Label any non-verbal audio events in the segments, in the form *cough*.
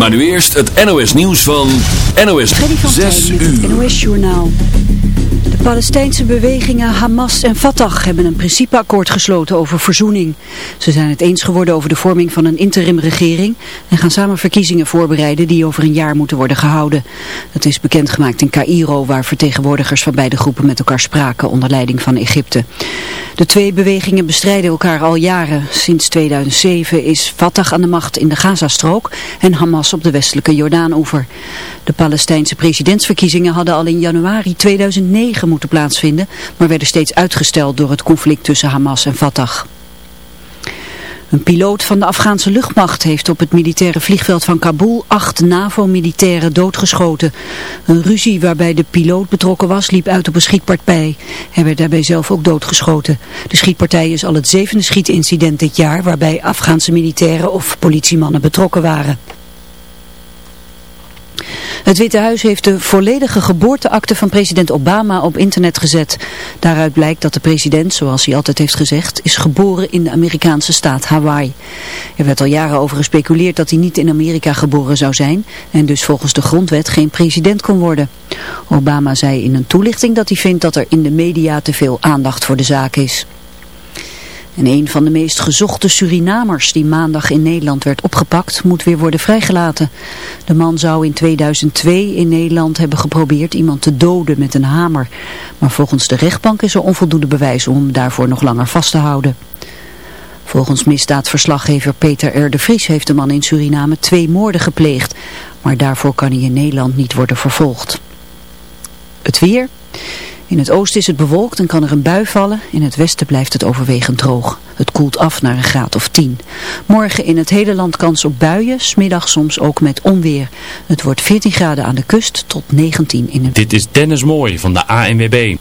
Maar nu eerst het NOS nieuws van NOS Freddy van 6 Tijn met uur. NOS Journaal. Palestijnse bewegingen Hamas en Fatah hebben een principeakkoord gesloten over verzoening. Ze zijn het eens geworden over de vorming van een interimregering en gaan samen verkiezingen voorbereiden die over een jaar moeten worden gehouden. Dat is bekendgemaakt in Cairo waar vertegenwoordigers van beide groepen met elkaar spraken onder leiding van Egypte. De twee bewegingen bestrijden elkaar al jaren. Sinds 2007 is Fatah aan de macht in de Gazastrook en Hamas op de westelijke Jordaanoever. De Palestijnse presidentsverkiezingen hadden al in januari 2009 moeten plaatsvinden, maar werden steeds uitgesteld door het conflict tussen Hamas en Fatah. Een piloot van de Afghaanse luchtmacht heeft op het militaire vliegveld van Kabul acht NAVO-militairen doodgeschoten. Een ruzie waarbij de piloot betrokken was liep uit op een schietpartij. Hij werd daarbij zelf ook doodgeschoten. De schietpartij is al het zevende schietincident dit jaar waarbij Afghaanse militairen of politiemannen betrokken waren. Het Witte Huis heeft de volledige geboorteakte van president Obama op internet gezet. Daaruit blijkt dat de president, zoals hij altijd heeft gezegd, is geboren in de Amerikaanse staat Hawaii. Er werd al jaren over gespeculeerd dat hij niet in Amerika geboren zou zijn en dus volgens de grondwet geen president kon worden. Obama zei in een toelichting dat hij vindt dat er in de media te veel aandacht voor de zaak is. En een van de meest gezochte Surinamers die maandag in Nederland werd opgepakt, moet weer worden vrijgelaten. De man zou in 2002 in Nederland hebben geprobeerd iemand te doden met een hamer. Maar volgens de rechtbank is er onvoldoende bewijs om hem daarvoor nog langer vast te houden. Volgens misdaadverslaggever Peter R. de Vries heeft de man in Suriname twee moorden gepleegd. Maar daarvoor kan hij in Nederland niet worden vervolgd. Het weer... In het oosten is het bewolkt en kan er een bui vallen. In het westen blijft het overwegend droog. Het koelt af naar een graad of 10. Morgen in het hele land kans op buien, smiddag soms ook met onweer. Het wordt 14 graden aan de kust tot 19 in het... Dit is Dennis Mooij van de ANWB.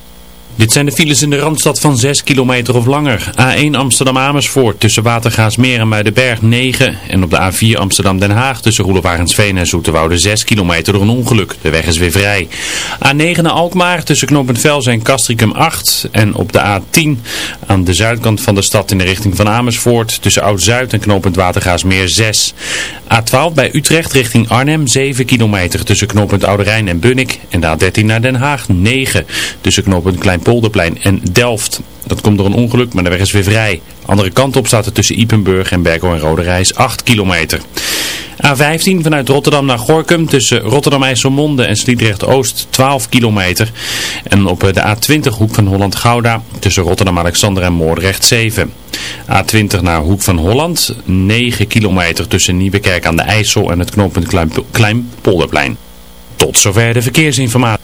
Dit zijn de files in de Randstad van 6 kilometer of langer. A1 Amsterdam-Amersfoort tussen Watergaasmeer en Muidenberg 9. En op de A4 Amsterdam-Den Haag tussen Roelevarensveen en Zoeterwoude 6 kilometer door een ongeluk. De weg is weer vrij. A9 naar Alkmaar tussen Knooppunt Velzen en Castricum 8. En op de A10 aan de zuidkant van de stad in de richting van Amersfoort tussen Oud-Zuid en Knooppunt Watergaasmeer 6. A12 bij Utrecht richting Arnhem 7 kilometer tussen Knooppunt Oude Rijn en Bunnik. En de A13 naar Den Haag 9 tussen Knooppunt Kleinpolderplein en Delft. Dat komt door een ongeluk, maar de weg is weer vrij. Andere kant op staat er tussen Ipenburg en Berkel en Rode Reis 8 kilometer. A15 vanuit Rotterdam naar Gorkum tussen Rotterdam-IJsselmonde en Sliedrecht-Oost 12 kilometer. En op de A20 hoek van Holland-Gouda tussen Rotterdam-Alexander en Moordrecht 7. A20 naar Hoek van Holland 9 kilometer tussen Nieuwekerk aan de IJssel en het knooppunt Klein, Kleinpolderplein. Tot zover de verkeersinformatie.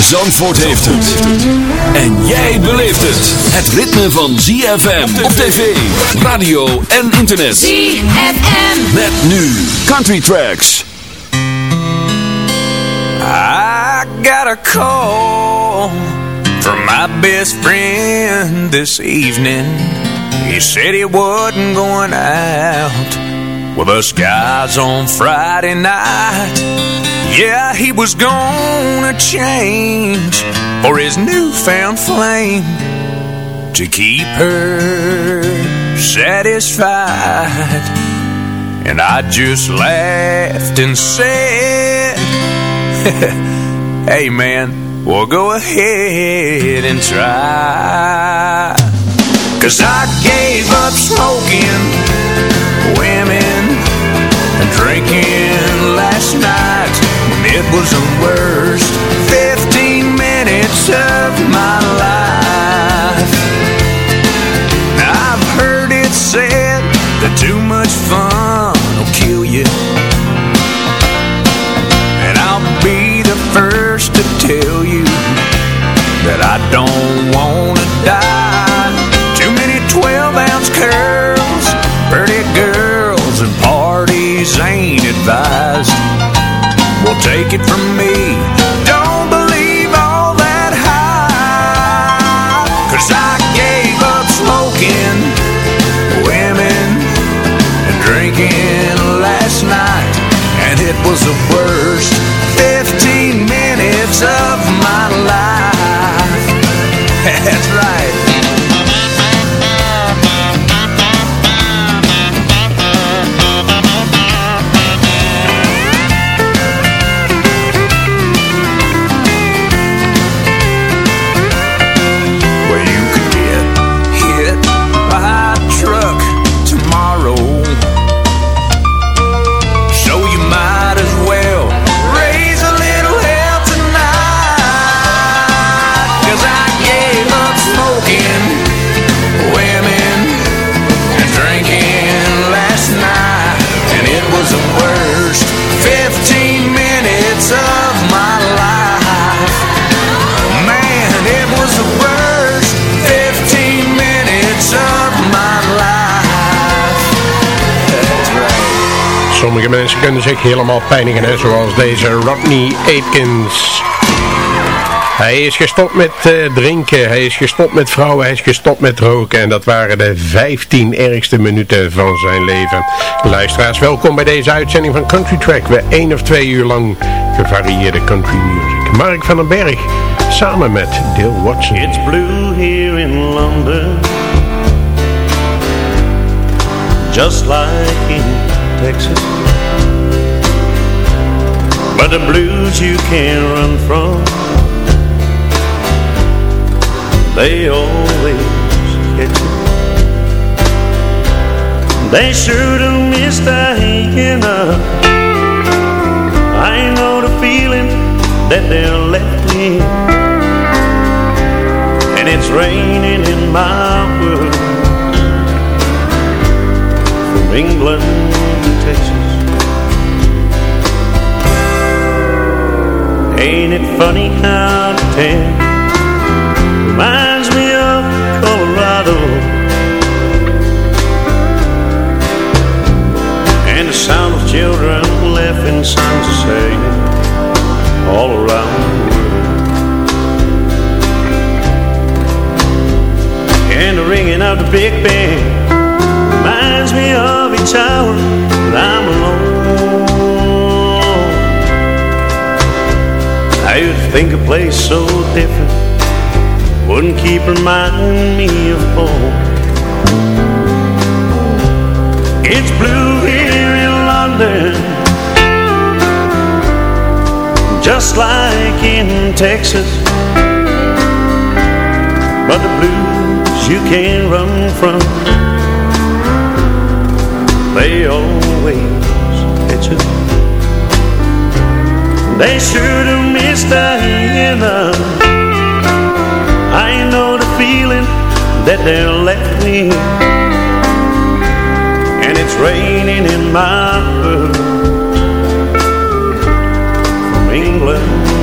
Zandvoort heeft het. En jij beleeft het. Het ritme van ZFM op tv, radio en internet. ZFM. Met nu Country Tracks. I got a call from my best friend this evening. He said he wasn't going out with us guys on Friday night. Yeah, he was gonna change for his newfound flame to keep her satisfied. And I just laughed and said, *laughs* Hey man, well go ahead and try. Cause I gave up smoking women and drinking last night. It was the worst 15 minutes of my life. I've heard it said that too much fun it from Mensen kunnen zich helemaal pijnigen, hè, zoals deze Rodney Aitkins. Hij is gestopt met eh, drinken, hij is gestopt met vrouwen, hij is gestopt met roken. En dat waren de 15 ergste minuten van zijn leven. Luisteraars, welkom bij deze uitzending van Country Track. We één of twee uur lang gevarieerde country music. Mark van den Berg, samen met Dale Watson. It's blue here in London Just like in Texas But the blues you can't run from They always catch you. They sure do miss hanging up. I know the feeling that they're left in. And it's raining in my world from England to Texas. Ain't it funny how the tan reminds me of Colorado and the sound of children laughing, songs to sing all around the world. And the ringing of the big band reminds me of each hour that I'm alone. I would think a place so different wouldn't keep reminding me of home. It's blue here in London, just like in Texas. But the blues you can't run from, they always catch you. They sure do miss Diana. I know the feeling that they're left me, and it's raining in my world. From England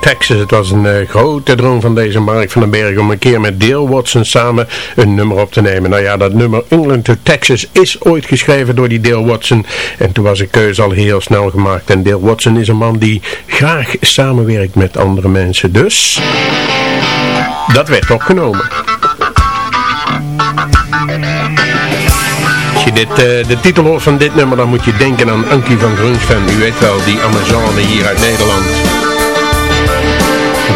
Texas. Het was een uh, grote droom van deze Mark van den Berg om een keer met Dale Watson samen een nummer op te nemen. Nou ja, dat nummer England to Texas is ooit geschreven door die Dale Watson. En toen was de keuze al heel snel gemaakt. En Dale Watson is een man die graag samenwerkt met andere mensen. Dus, dat werd opgenomen. Als je dit, uh, de titel hoort van dit nummer, dan moet je denken aan Ankie van Grunsven. U weet wel, die Amazone hier uit Nederland.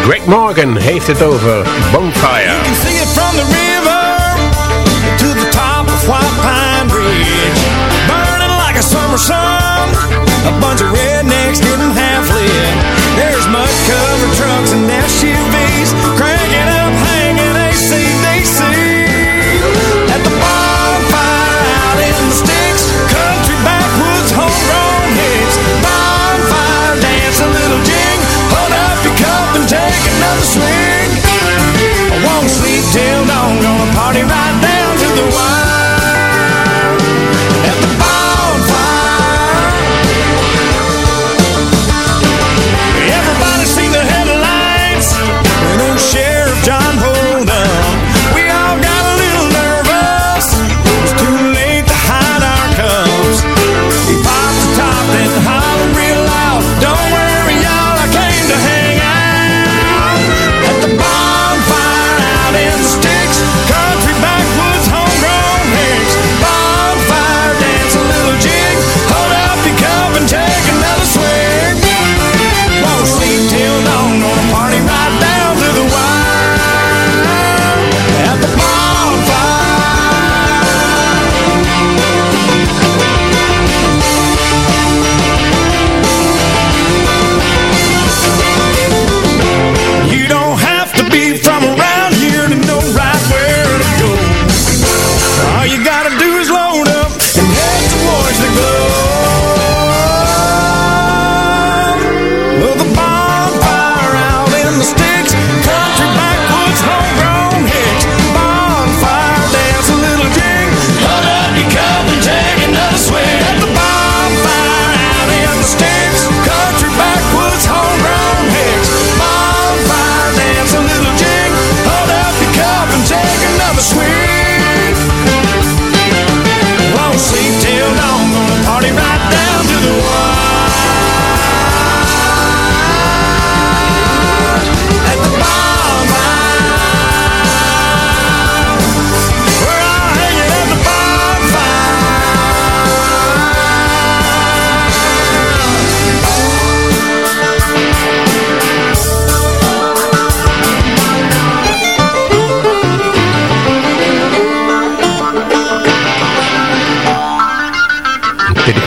Greg Morgan heeft het over Bonfire. You can see it from the river to the top of White Pine Bridge. Burning like a summer sun. A bunch of rednecks getting half lit. There's mud covered trucks and take another swing. I won't sleep till dawn, gonna party right down to the wire.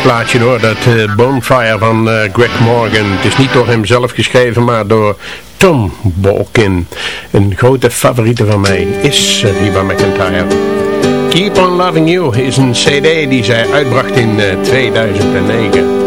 Plaatje hoor, dat eh, Bonfire van eh, Greg Morgan. Het is niet door hem zelf geschreven, maar door Tom Balkin. Een grote favoriete van mij is uh, Reba McIntyre. Keep on Loving You is een cd die zij uitbracht in eh, 2009.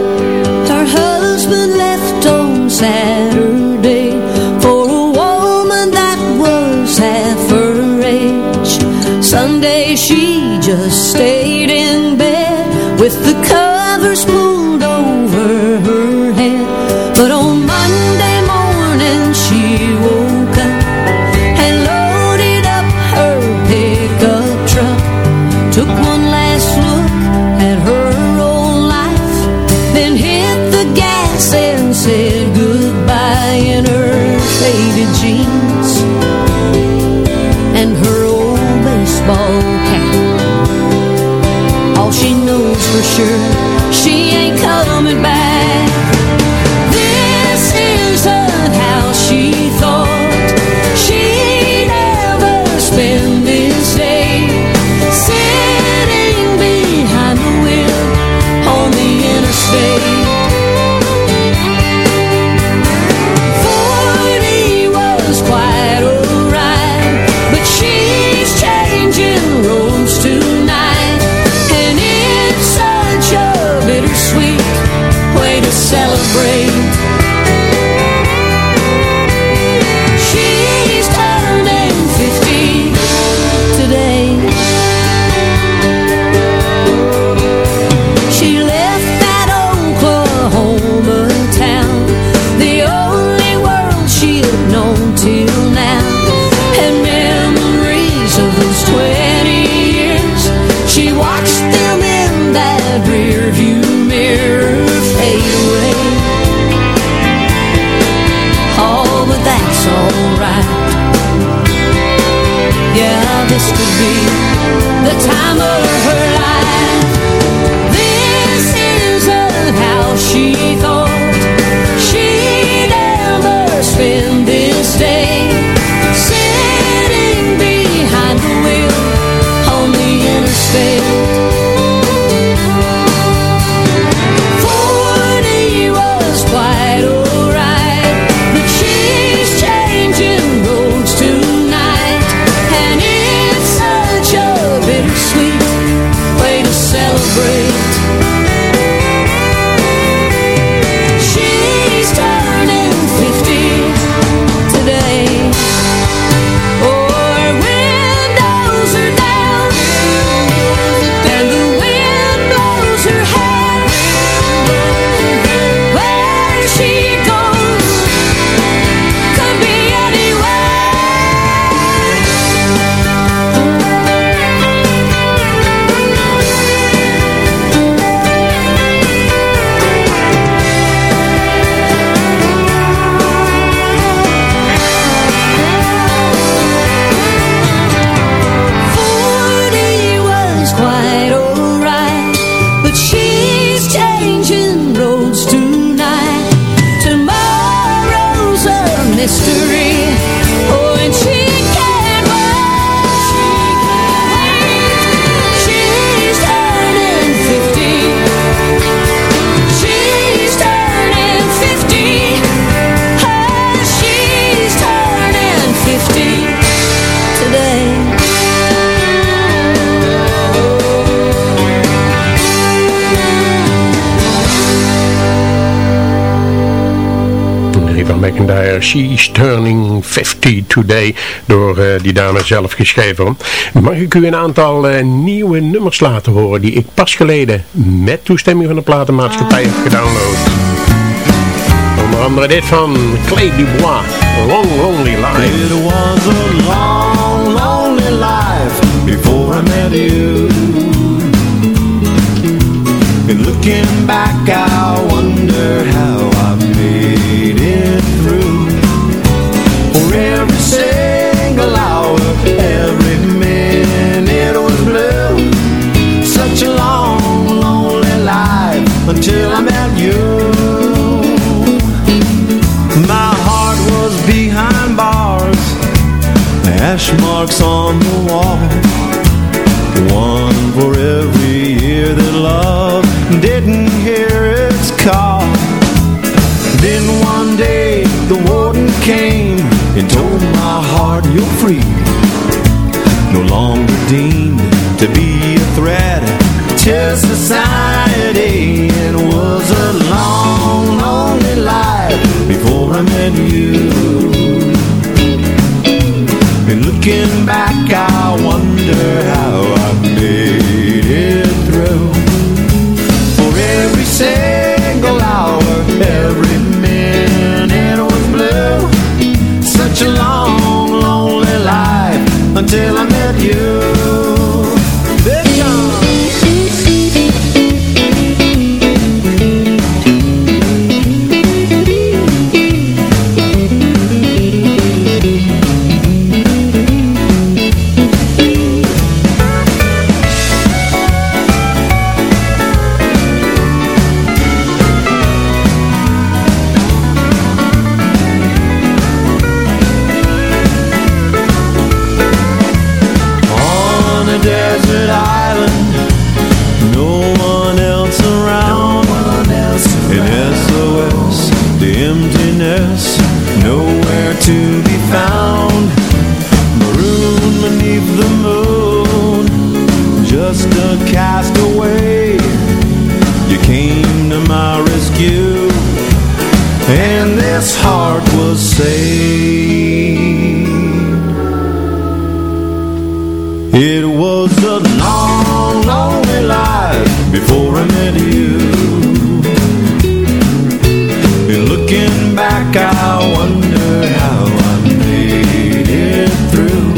Old She's Turning 50 Today door uh, die dame zelf geschreven. Mag ik u een aantal uh, nieuwe nummers laten horen die ik pas geleden met toestemming van de platenmaatschappij heb gedownload. Onder andere dit van Clay Dubois, Long Lonely Life. Was a long lonely life before I met you. Looking was a long, lonely life before I met you. And looking back, I wonder how I made it through.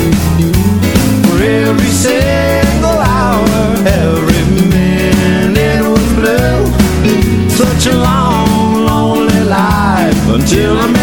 For every single hour, every minute was blue. Such a long, lonely life until I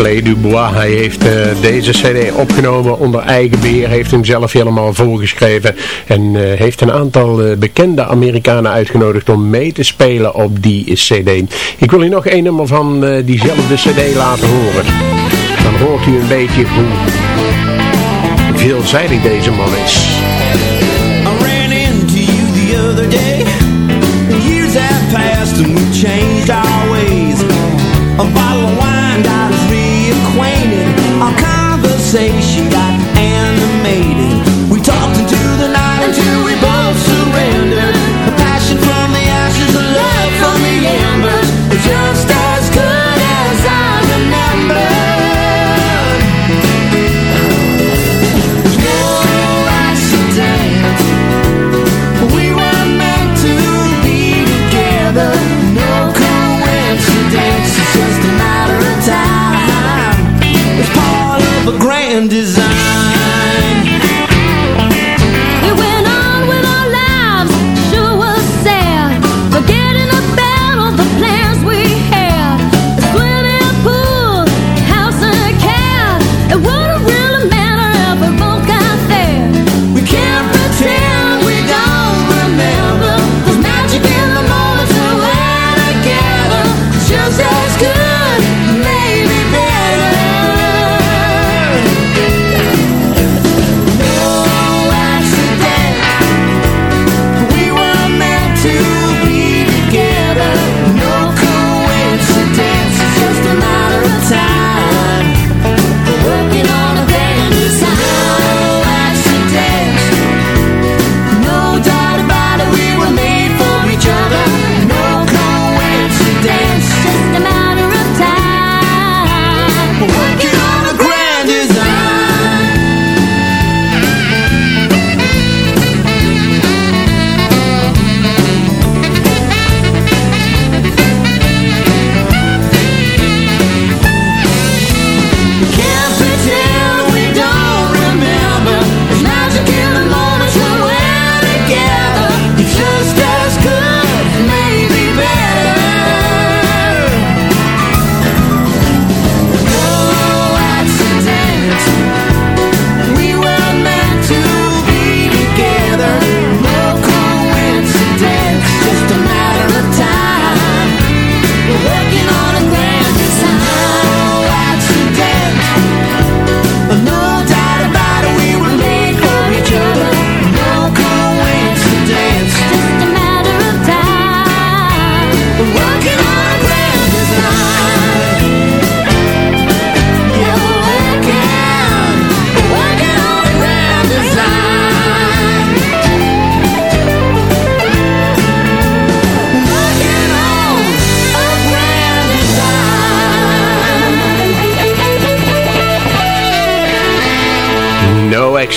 Clay Dubois, hij heeft eh, deze cd opgenomen onder eigen beheer, heeft hem zelf helemaal voorgeschreven en eh, heeft een aantal eh, bekende Amerikanen uitgenodigd om mee te spelen op die cd. Ik wil u nog één nummer van diezelfde cd laten horen. Dan hoort u een beetje hoe veelzijdig deze man is. I ran into you the other day. Years have passed and we've changed our ways. A bottle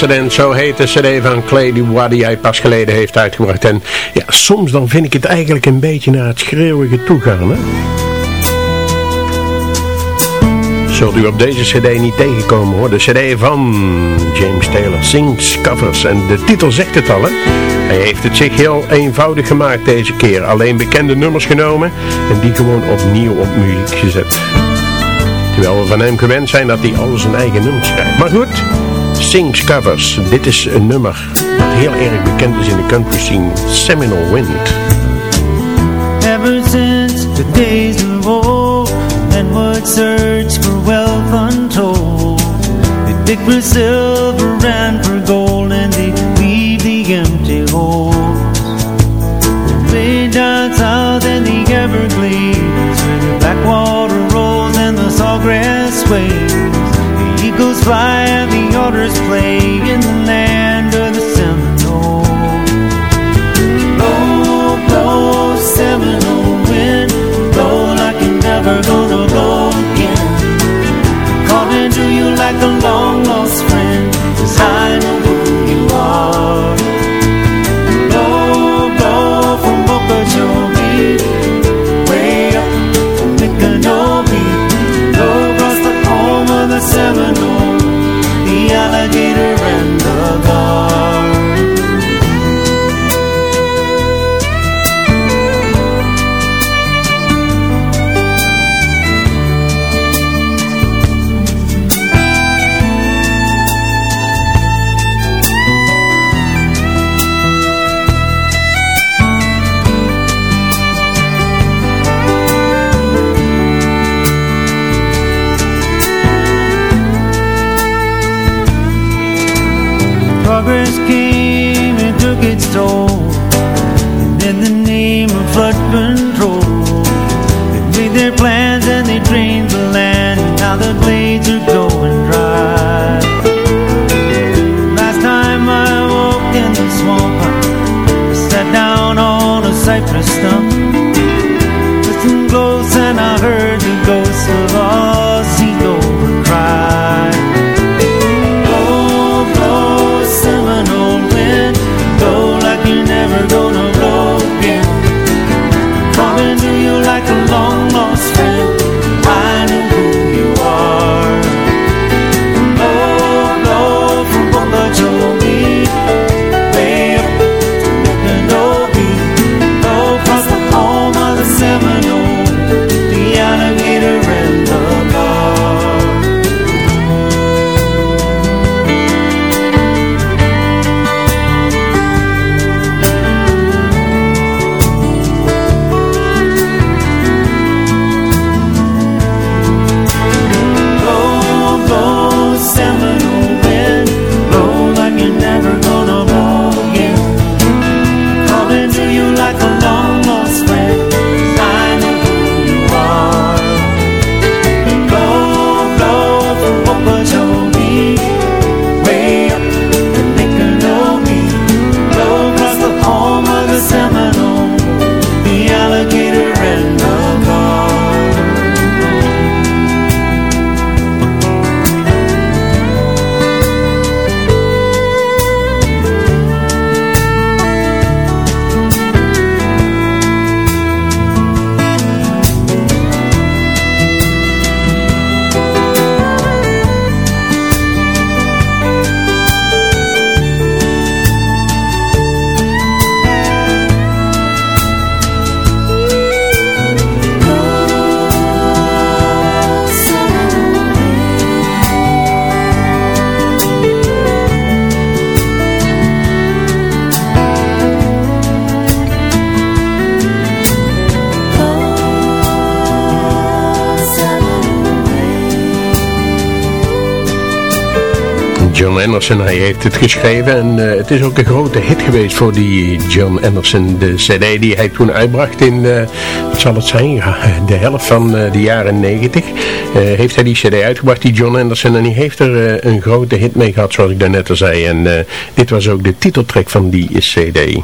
Accident, zo heet de cd van Clay Dubois die hij pas geleden heeft uitgebracht. En ja, soms dan vind ik het eigenlijk een beetje naar het schreeuwige toe gaan, hè? Zult u op deze cd niet tegenkomen hoor. De cd van James Taylor Sings Covers. En de titel zegt het al hè. Hij heeft het zich heel eenvoudig gemaakt deze keer. Alleen bekende nummers genomen en die gewoon opnieuw op muziek gezet. Terwijl we van hem gewend zijn dat hij al zijn eigen nummers schrijft. Maar goed, Sings Covers. Dit is een nummer dat heel erg bekend is in de country scene. Seminole Wind. Ever since the days of old Men would search for wealth untold They'd dig for silver and for gold And they'd leave the empty holes Way down south in the Everglades Where the backwater rolls and the sawgrass sways Eagles fly and the otters play In the land of the Seminole. Blow, blow, Seminole wind. Blow like you're never gonna blow again. Calling to you like a long lost friend Anderson, hij heeft het geschreven en eh, het is ook een grote hit geweest voor die John Anderson. De cd die hij toen uitbracht in, eh, wat zal het zijn, de helft van eh, de jaren 90. heeft hij die cd uitgebracht, die John Anderson, en die heeft er een grote hit mee gehad, zoals ik daarnet al zei. En dit was ook de titeltrack van die cd.